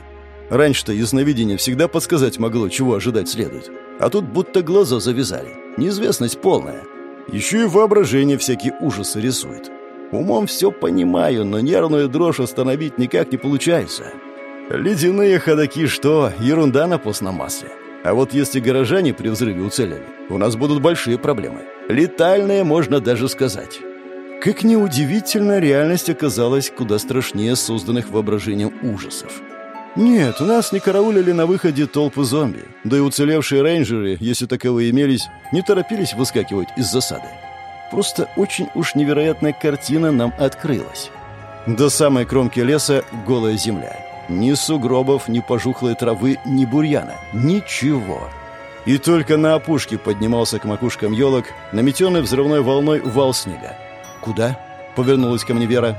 Раньше-то ясновидение всегда подсказать могло, чего ожидать следует. А тут будто глаза завязали. Неизвестность полная. Еще и воображение всякие ужасы рисует. Умом все понимаю, но нервную дрожь остановить никак не получается. Ледяные ходаки что? Ерунда на постном масле. А вот если горожане при взрыве уцелели, у нас будут большие проблемы. Летальные, можно даже сказать. Как неудивительно, реальность оказалась куда страшнее созданных воображением ужасов. Нет, нас не караулили на выходе толпы зомби, да и уцелевшие рейнджеры, если таковые имелись, не торопились выскакивать из засады. Просто очень уж невероятная картина нам открылась. До самой кромки леса голая земля. Ни сугробов, ни пожухлой травы, ни бурьяна. Ничего. И только на опушке поднимался к макушкам елок, наметенный взрывной волной вал снега. «Куда?» — повернулась ко мне Вера.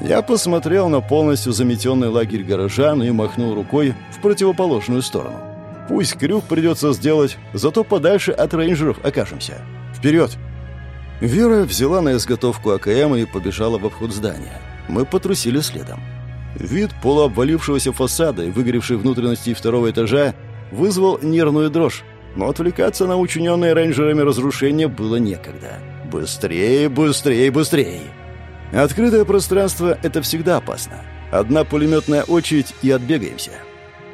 Я посмотрел на полностью заметенный лагерь горожан и махнул рукой в противоположную сторону. Пусть крюк придется сделать, зато подальше от рейнджеров окажемся. Вперед! Вера взяла на изготовку АКМ и побежала в обход здания. Мы потрусили следом. Вид полуобвалившегося фасада и выгоревшей внутренности второго этажа вызвал нервную дрожь, но отвлекаться на учиненные рейнджерами разрушения было некогда. Быстрее, быстрее, быстрее. Открытое пространство — это всегда опасно. Одна пулеметная очередь и отбегаемся.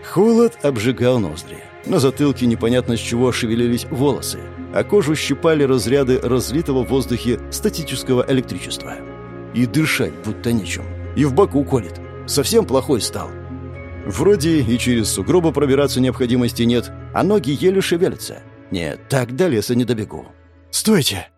Холод обжигал ноздри. На затылке непонятно с чего шевелились волосы, а кожу щипали разряды разлитого в воздухе статического электричества. И дышать будто нечем. И в боку колет. Совсем плохой стал. Вроде и через сугробы пробираться необходимости нет, а ноги еле шевелятся. Нет, так до леса не добегу. «Стойте!»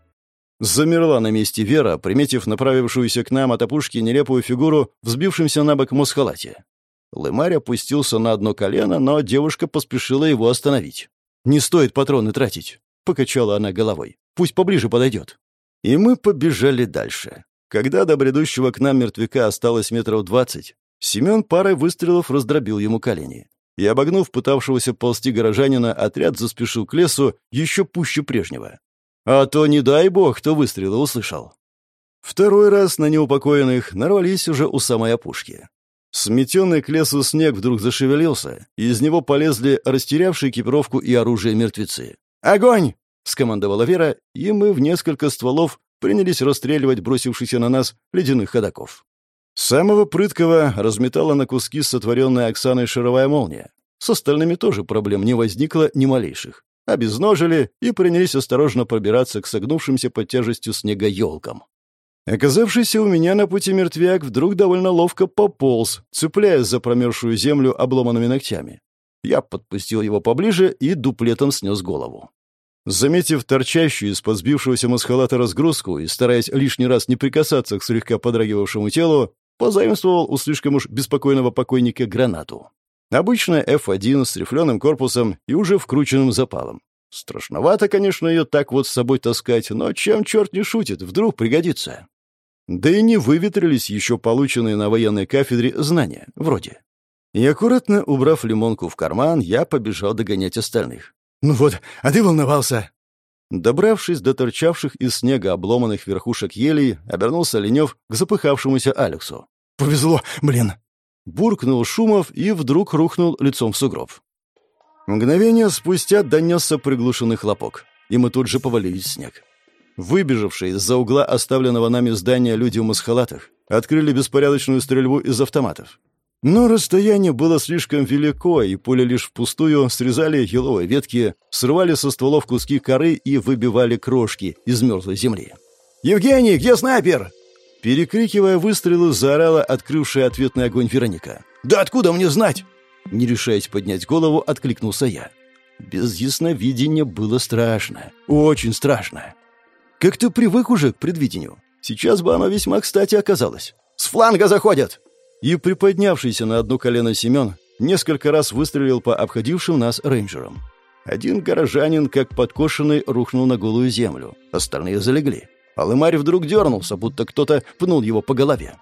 Замерла на месте Вера, приметив направившуюся к нам от опушки нелепую фигуру, взбившимся на бок мосхалате. Лымарь опустился на одно колено, но девушка поспешила его остановить. «Не стоит патроны тратить», — покачала она головой. «Пусть поближе подойдет». И мы побежали дальше. Когда до бредущего к нам мертвяка осталось метров двадцать, Семен парой выстрелов раздробил ему колени. И, обогнув пытавшегося ползти горожанина, отряд заспешил к лесу еще пуще прежнего. А то, не дай бог, кто выстрелы услышал. Второй раз на неупокоенных нарвались уже у самой опушки. Сметенный к лесу снег вдруг зашевелился, и из него полезли растерявшие экипировку и оружие мертвецы. «Огонь!» — скомандовала Вера, и мы в несколько стволов принялись расстреливать бросившихся на нас ледяных ходаков. Самого прыткого разметала на куски сотворенная Оксаной шаровая молния. С остальными тоже проблем не возникло ни малейших. Обезножили и принялись осторожно пробираться к согнувшимся под тяжестью снега елкам. Оказавшийся у меня на пути мертвяк вдруг довольно ловко пополз, цепляясь за промерзшую землю обломанными ногтями. Я подпустил его поближе и дуплетом снес голову. Заметив торчащую из-под сбившегося масхалата разгрузку и стараясь лишний раз не прикасаться к слегка подрагивавшему телу, позаимствовал у слишком уж беспокойного покойника гранату. Обычная F1 с рифленым корпусом и уже вкрученным запалом. Страшновато, конечно, ее так вот с собой таскать, но чем черт не шутит, вдруг пригодится. Да и не выветрились еще полученные на военной кафедре знания, вроде. И аккуратно убрав лимонку в карман, я побежал догонять остальных. «Ну вот, а ты волновался!» Добравшись до торчавших из снега обломанных верхушек елей, обернулся Ленев к запыхавшемуся Алексу. «Повезло, блин!» Буркнул Шумов и вдруг рухнул лицом в сугроб. Мгновение спустя донесся приглушенный хлопок, и мы тут же повалились в снег. Выбежавшие из-за угла оставленного нами здания люди в масхалатах открыли беспорядочную стрельбу из автоматов. Но расстояние было слишком велико, и пули лишь впустую срезали еловые ветки, срывали со стволов куски коры и выбивали крошки из мертвой земли. «Евгений, где снайпер?» Перекрикивая выстрелы, заорала открывшая ответный огонь Вероника. «Да откуда мне знать?» Не решаясь поднять голову, откликнулся я. Без ясновидения было страшно. Очень страшно. Как-то привык уже к предвидению. Сейчас бы оно весьма кстати оказалось. «С фланга заходят!» И приподнявшийся на одно колено Семен несколько раз выстрелил по обходившим нас рейнджерам. Один горожанин, как подкошенный, рухнул на голую землю. Остальные залегли. А Лымарь вдруг дернулся, будто кто-то пнул его по голове.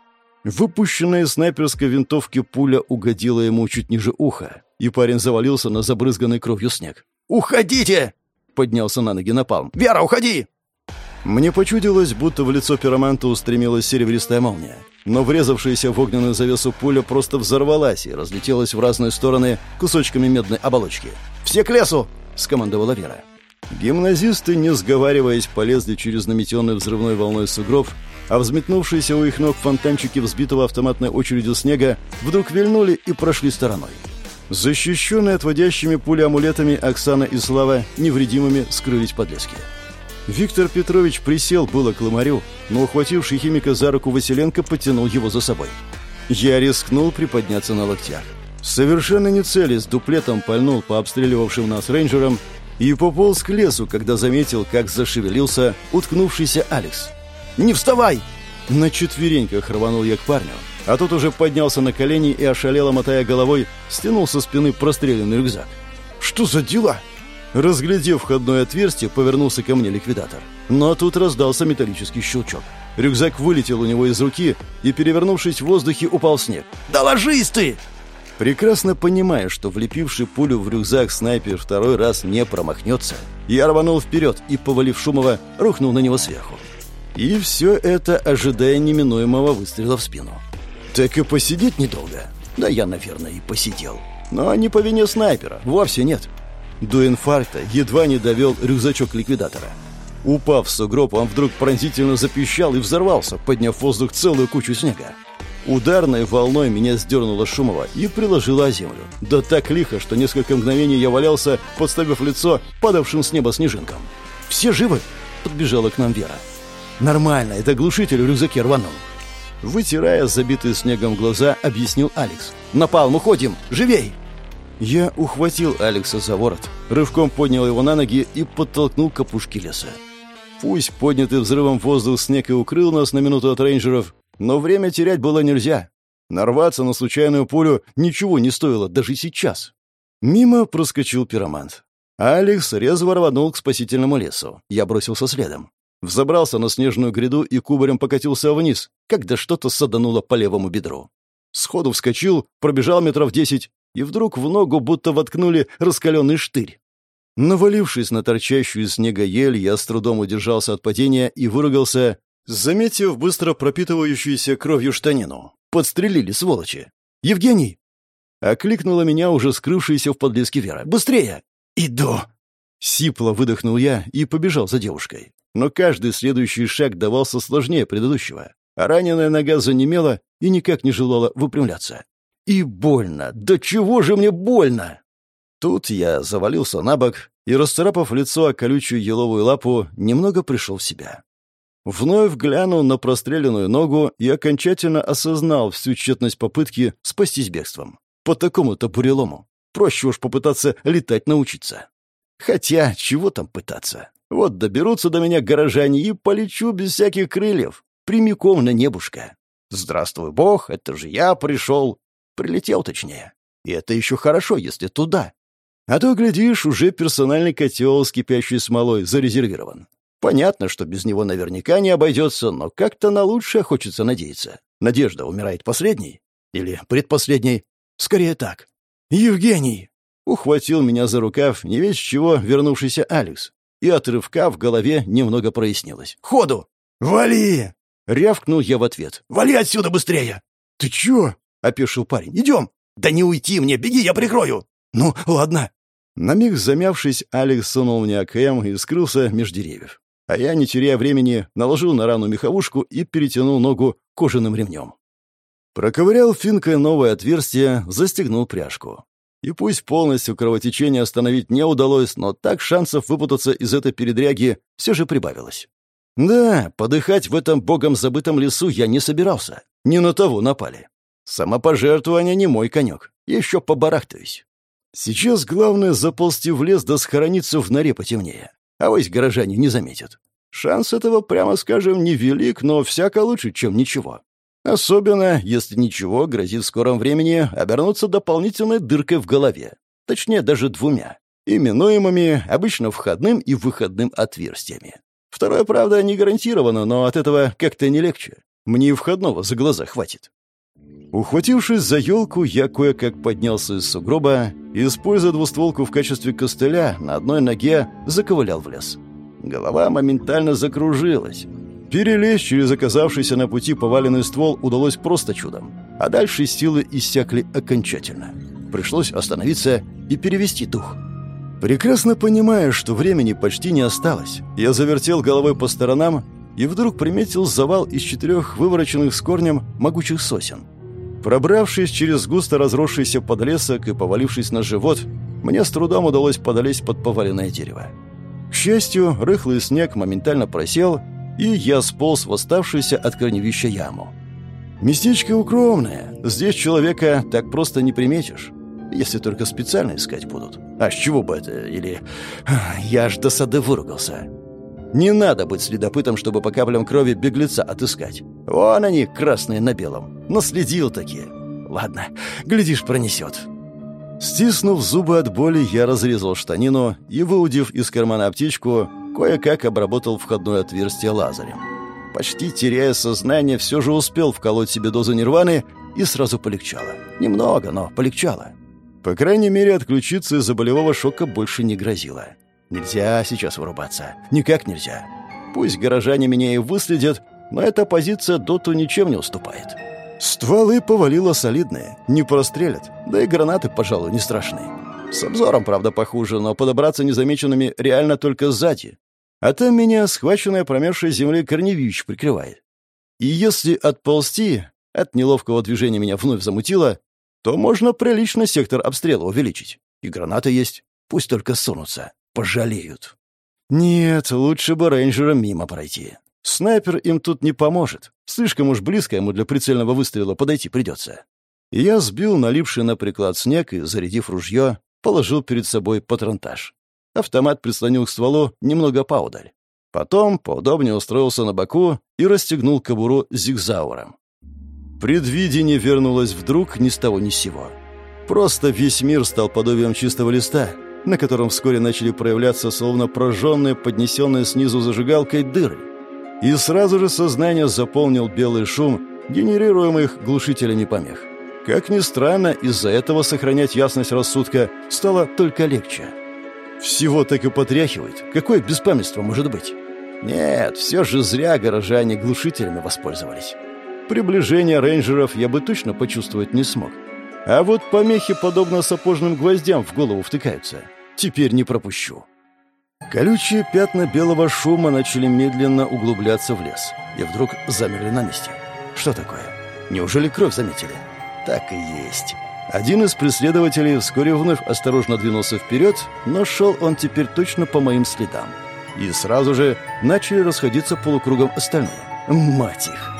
Выпущенная из снайперской винтовки пуля угодила ему чуть ниже уха, и парень завалился на забрызганный кровью снег. «Уходите!» — поднялся на ноги Напалм. «Вера, уходи!» Мне почудилось, будто в лицо пироманта устремилась серебристая молния. Но врезавшаяся в огненную завесу пуля просто взорвалась и разлетелась в разные стороны кусочками медной оболочки. «Все к лесу!» — скомандовала Вера. Гимназисты, не сговариваясь, полезли через наметенный взрывной волной сугроб, а взметнувшиеся у их ног фонтанчики взбитого автоматной очередью снега вдруг вильнули и прошли стороной. Защищенные отводящими пули амулетами Оксана и Слава невредимыми скрылись под лески. Виктор Петрович присел было к ломарю, но ухвативший химика за руку Василенко потянул его за собой. Я рискнул приподняться на локтях. Совершенно не целясь, дуплетом пальнул по обстреливавшим нас рейнджерам и пополз к лесу, когда заметил, как зашевелился уткнувшийся Алекс. «Не вставай!» На четвереньках рванул я к парню, а тот уже поднялся на колени и, ошалело мотая головой, стянул со спины простреленный рюкзак. «Что за дела?» Разглядев входное отверстие, повернулся ко мне ликвидатор. Но тут раздался металлический щелчок. Рюкзак вылетел у него из руки и, перевернувшись в воздухе, упал в снег. «Да ложись ты!» Прекрасно понимая, что влепивший пулю в рюкзак снайпер второй раз не промахнется, я рванул вперед и, повалив Шумова, рухнул на него сверху. И все это, ожидая неминуемого выстрела в спину. Так и посидеть недолго. Да я, наверное, и посидел. Но не по вине снайпера, вовсе нет. До инфаркта едва не довел рюкзачок ликвидатора. Упав в сугроб, он вдруг пронзительно запищал и взорвался, подняв в воздух целую кучу снега. Ударной волной меня сдернуло шумово и приложило о землю. Да так лихо, что несколько мгновений я валялся, подставив лицо падавшим с неба снежинкам. «Все живы?» — подбежала к нам Вера. «Нормально, это глушитель в рюкзаке рванул». Вытирая забитые снегом глаза, объяснил Алекс. «Напалм, уходим! Живей!» Я ухватил Алекса за ворот, рывком поднял его на ноги и подтолкнул к опушке леса. Пусть поднятый взрывом воздух снег и укрыл нас на минуту от рейнджеров, но время терять было нельзя. Нарваться на случайную пулю ничего не стоило, даже сейчас. Мимо проскочил пиромант. Алекс резво рванул к спасительному лесу. Я бросился следом. Взобрался на снежную гряду и кубарем покатился вниз, когда что-то садануло по левому бедру. Сходу вскочил, пробежал метров десять, и вдруг в ногу будто воткнули раскаленный штырь. Навалившись на торчащую из снега ель, я с трудом удержался от падения и выругался, заметив быстро пропитывающуюся кровью штанину. Подстрелили, сволочи. «Евгений!» Окликнула меня уже скрывшаяся в подлеске Вера. «Быстрее!» «Иду!» Сипло выдохнул я и побежал за девушкой. Но каждый следующий шаг давался сложнее предыдущего. Раненая нога занемела и никак не желала выпрямляться. И больно! Да чего же мне больно! Тут я завалился на бок и, расцарапав лицо о колючую еловую лапу, немного пришел в себя. Вновь глянул на простреленную ногу и окончательно осознал всю тщетность попытки спастись бегством. По такому-то бурелому. Проще уж попытаться летать научиться. Хотя, чего там пытаться? Вот доберутся до меня горожане и полечу без всяких крыльев, прямиком на небушка. Здравствуй, бог, это же я пришел. Прилетел, точнее. И это еще хорошо, если туда. А то, глядишь, уже персональный котел с кипящей смолой зарезервирован. Понятно, что без него наверняка не обойдется, но как-то на лучшее хочется надеяться. Надежда умирает последней? Или предпоследней? Скорее так. «Евгений!» Ухватил меня за рукав, не весь чего вернувшийся Алекс. И от рывка в голове немного прояснилось. «Ходу!» «Вали!» — рявкнул я в ответ. «Вали отсюда быстрее!» «Ты чё?» — опешил парень. «Идем!» «Да не уйти мне! Беги, я прикрою!» «Ну, ладно!» На миг замявшись, Алекс сунул мне АКМ и скрылся меж деревьев. А я, не теряя времени, наложил на рану меховушку и перетянул ногу кожаным ремнем. Проковырял финкой новое отверстие, застегнул пряжку. И пусть полностью кровотечение остановить не удалось, но так шансов выпутаться из этой передряги все же прибавилось. Да, подыхать в этом богом забытом лесу я не собирался. Не на того напали. Самопожертвование не мой конек. Еще побарахтаюсь. Сейчас главное заползти в лес да схорониться в норе потемнее. А вось горожане не заметят. Шанс этого, прямо скажем, невелик, но всяко лучше, чем ничего. Особенно, если ничего грозит в скором времени обернуться дополнительной дыркой в голове. Точнее, даже двумя. Именуемыми обычно входным и выходным отверстиями. Второе, правда, не гарантировано, но от этого как-то не легче. Мне и входного за глаза хватит. Ухватившись за елку, я кое-как поднялся из сугроба и, используя двустволку в качестве костыля, на одной ноге заковылял в лес. Голова моментально закружилась. Перелезть через оказавшийся на пути поваленный ствол удалось просто чудом, а дальше силы иссякли окончательно. Пришлось остановиться и перевести дух. Прекрасно понимая, что времени почти не осталось, я завертел головой по сторонам и вдруг приметил завал из четырех вывороченных с корнем могучих сосен. Пробравшись через густо разросшийся подлесок и повалившись на живот, мне с трудом удалось подолезть под поваленное дерево. К счастью, рыхлый снег моментально просел, и я сполз в оставшуюся от корневища яму. Местечко укромное. Здесь человека так просто не приметишь. Если только специально искать будут. А с чего бы это? Или... Я аж до сады выругался. Не надо быть следопытом, чтобы по каплям крови беглеца отыскать. Вон они, красные на белом. Наследил такие. Ладно, глядишь, пронесет. Стиснув зубы от боли, я разрезал штанину и, выудив из кармана аптечку, кое-как обработал входное отверстие лазарем. Почти теряя сознание, все же успел вколоть себе дозу нирваны и сразу полегчало. Немного, но полегчало. По крайней мере, отключиться из-за болевого шока больше не грозило. Нельзя сейчас вырубаться. Никак нельзя. Пусть горожане меня и выследят, но эта позиция доту ничем не уступает. Стволы повалило солидные, не прострелят, да и гранаты, пожалуй, не страшные. С обзором, правда, похуже, но подобраться незамеченными реально только сзади. А там меня схваченная промерзшей землей корневищ прикрывает. И если отползти, от неловкого движения меня вновь замутило, то можно прилично сектор обстрела увеличить. И гранаты есть. Пусть только сунутся. Пожалеют. Нет, лучше бы рейнджерам мимо пройти. Снайпер им тут не поможет. Слишком уж близко ему для прицельного выстрела подойти придется. Я сбил налипший на приклад снег и, зарядив ружье, положил перед собой патронтаж. Автомат прислонил к стволу немного поодаль. Потом поудобнее устроился на боку и расстегнул кобуру зигзауром. Предвидение вернулось вдруг ни с того ни с сего. Просто весь мир стал подобием чистого листа, на котором вскоре начали проявляться словно прожженные, поднесенные снизу зажигалкой дыры. И сразу же сознание заполнил белый шум, генерируемый их глушителями помех. Как ни странно, из-за этого сохранять ясность рассудка стало только легче. Всего так и потряхивает. Какое беспамятство может быть? Нет, все же зря горожане глушителями воспользовались. Приближение рейнджеров я бы точно почувствовать не смог. А вот помехи, подобно сапожным гвоздям, в голову втыкаются. Теперь не пропущу. Колючие пятна белого шума начали медленно углубляться в лес. И вдруг замерли на месте. Что такое? Неужели кровь заметили? Так и есть. Один из преследователей вскоре вновь осторожно двинулся вперед, но шел он теперь точно по моим следам. И сразу же начали расходиться полукругом остальные. Мать их!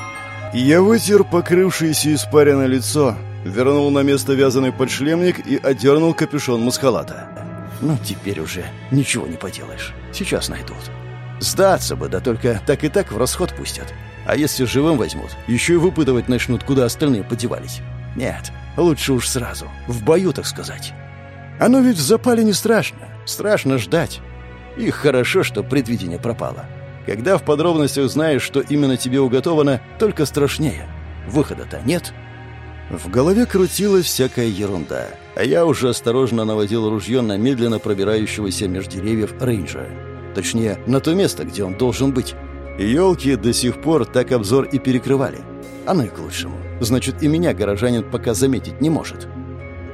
Я вытер покрывшееся испаренное лицо, вернул на место вязаный подшлемник и одернул капюшон мускалата. Ну, теперь уже ничего не поделаешь. Сейчас найдут. Сдаться бы, да только так и так в расход пустят. А если живым возьмут, еще и выпытывать начнут, куда остальные подевались. Нет, лучше уж сразу, в бою, так сказать. Оно ведь в запале не страшно. Страшно ждать. И хорошо, что предвидение пропало. Когда в подробностях знаешь, что именно тебе уготовано, только страшнее. Выхода-то нет. В голове крутилась всякая ерунда, а я уже осторожно наводил ружье на медленно пробирающегося между деревьев рейнджера. Точнее, на то место, где он должен быть. Елки до сих пор так обзор и перекрывали. Оно и к лучшему. Значит, и меня горожанин пока заметить не может.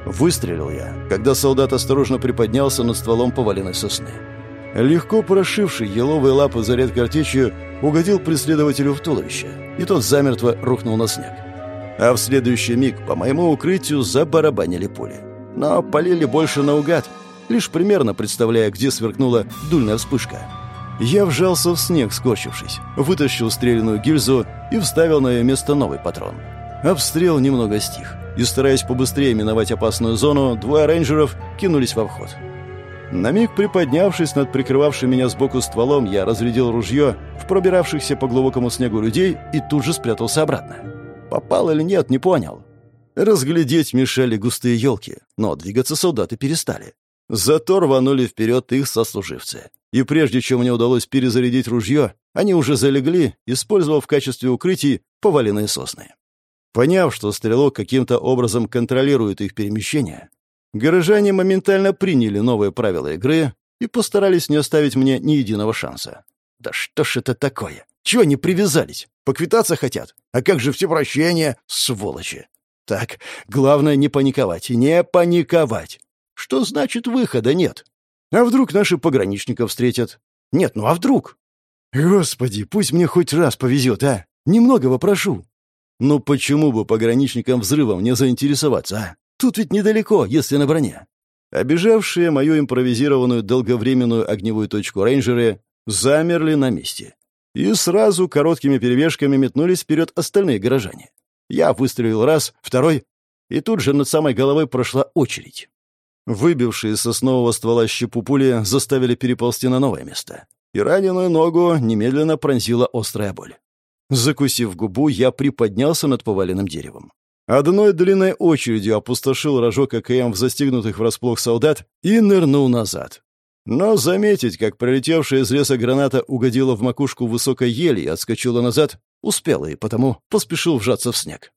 Выстрелил я, когда солдат осторожно приподнялся над стволом поваленной сосны. Легко прошивший еловые лапы заряд картечью угодил преследователю в туловище, и тот замертво рухнул на снег. А в следующий миг по моему укрытию забарабанили пули. Но полили больше наугад, лишь примерно представляя, где сверкнула дульная вспышка. Я вжался в снег, скорчившись, вытащил стрелянную гильзу и вставил на ее место новый патрон. Обстрел немного стих, и, стараясь побыстрее миновать опасную зону, двое рейнджеров кинулись во вход. На миг приподнявшись над прикрывавшим меня сбоку стволом, я разрядил ружье в пробиравшихся по глубокому снегу людей и тут же спрятался обратно. Попал или нет, не понял. Разглядеть мешали густые елки, но двигаться солдаты перестали. Зато рванули вперед их сослуживцы. И прежде чем мне удалось перезарядить ружье, они уже залегли, использовав в качестве укрытий поваленные сосны. Поняв, что стрелок каким-то образом контролирует их перемещение, горожане моментально приняли новые правила игры и постарались не оставить мне ни единого шанса. Да что ж это такое? Чего они привязались? Поквитаться хотят? А как же все прощения, сволочи? Так, главное не паниковать, не паниковать. Что значит выхода нет? А вдруг наши пограничников встретят? Нет, ну а вдруг? Господи, пусть мне хоть раз повезет, а? Немногого прошу. Ну почему бы пограничникам взрывом не заинтересоваться, а? Тут ведь недалеко, если на броне. Обижавшие мою импровизированную долговременную огневую точку рейнджеры замерли на месте. И сразу короткими перебежками метнулись вперед остальные горожане. Я выстрелил раз, второй, и тут же над самой головой прошла очередь. Выбившие соснового ствола щепу пули заставили переползти на новое место. И раненую ногу немедленно пронзила острая боль. Закусив губу, я приподнялся над поваленным деревом. Одной длинной очередью опустошил рожок АКМ в застигнутых врасплох солдат и нырнул назад. Но заметить, как пролетевшая из леса граната угодила в макушку высокой ели и отскочила назад, успела и потому поспешил вжаться в снег.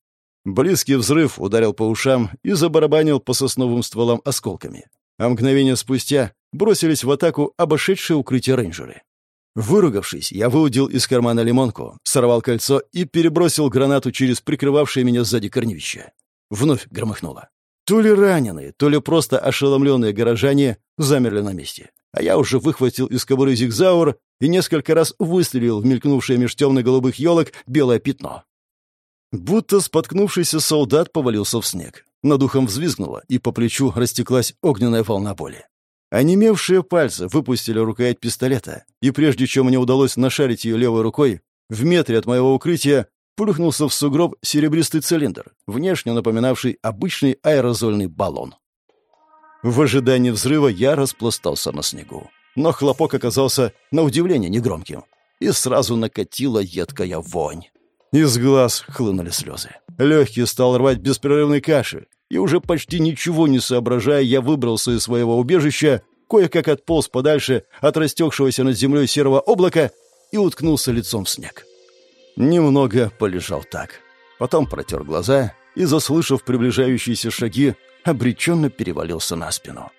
Близкий взрыв ударил по ушам и забарабанил по сосновым стволам осколками. А мгновение спустя бросились в атаку обошедшие укрытие рейнджеры. Выругавшись, я выудил из кармана лимонку, сорвал кольцо и перебросил гранату через прикрывавшее меня сзади корневище. Вновь громыхнуло. То ли раненые, то ли просто ошеломленные горожане замерли на месте а я уже выхватил из кобуры зигзаур и несколько раз выстрелил в мелькнувшее меж темно-голубых елок белое пятно. Будто споткнувшийся солдат повалился в снег. Над ухом взвизгнуло, и по плечу растеклась огненная волна боли. Онемевшие пальцы выпустили рукоять пистолета, и прежде чем мне удалось нашарить ее левой рукой, в метре от моего укрытия плюхнулся в сугроб серебристый цилиндр, внешне напоминавший обычный аэрозольный баллон. В ожидании взрыва я распластался на снегу. Но хлопок оказался, на удивление, негромким. И сразу накатила едкая вонь. Из глаз хлынули слезы. Легкий стал рвать беспрерывный кашель. И уже почти ничего не соображая, я выбрался из своего убежища, кое-как отполз подальше от растекшегося над землей серого облака и уткнулся лицом в снег. Немного полежал так. Потом протер глаза и, заслышав приближающиеся шаги, обреченно перевалился на спину.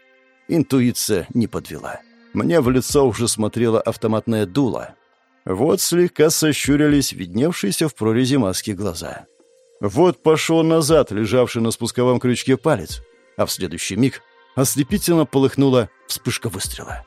Интуиция не подвела. Мне в лицо уже смотрело автоматное дуло. Вот слегка сощурились видневшиеся в прорези маски глаза. Вот пошел назад лежавший на спусковом крючке палец, а в следующий миг ослепительно полыхнула вспышка выстрела.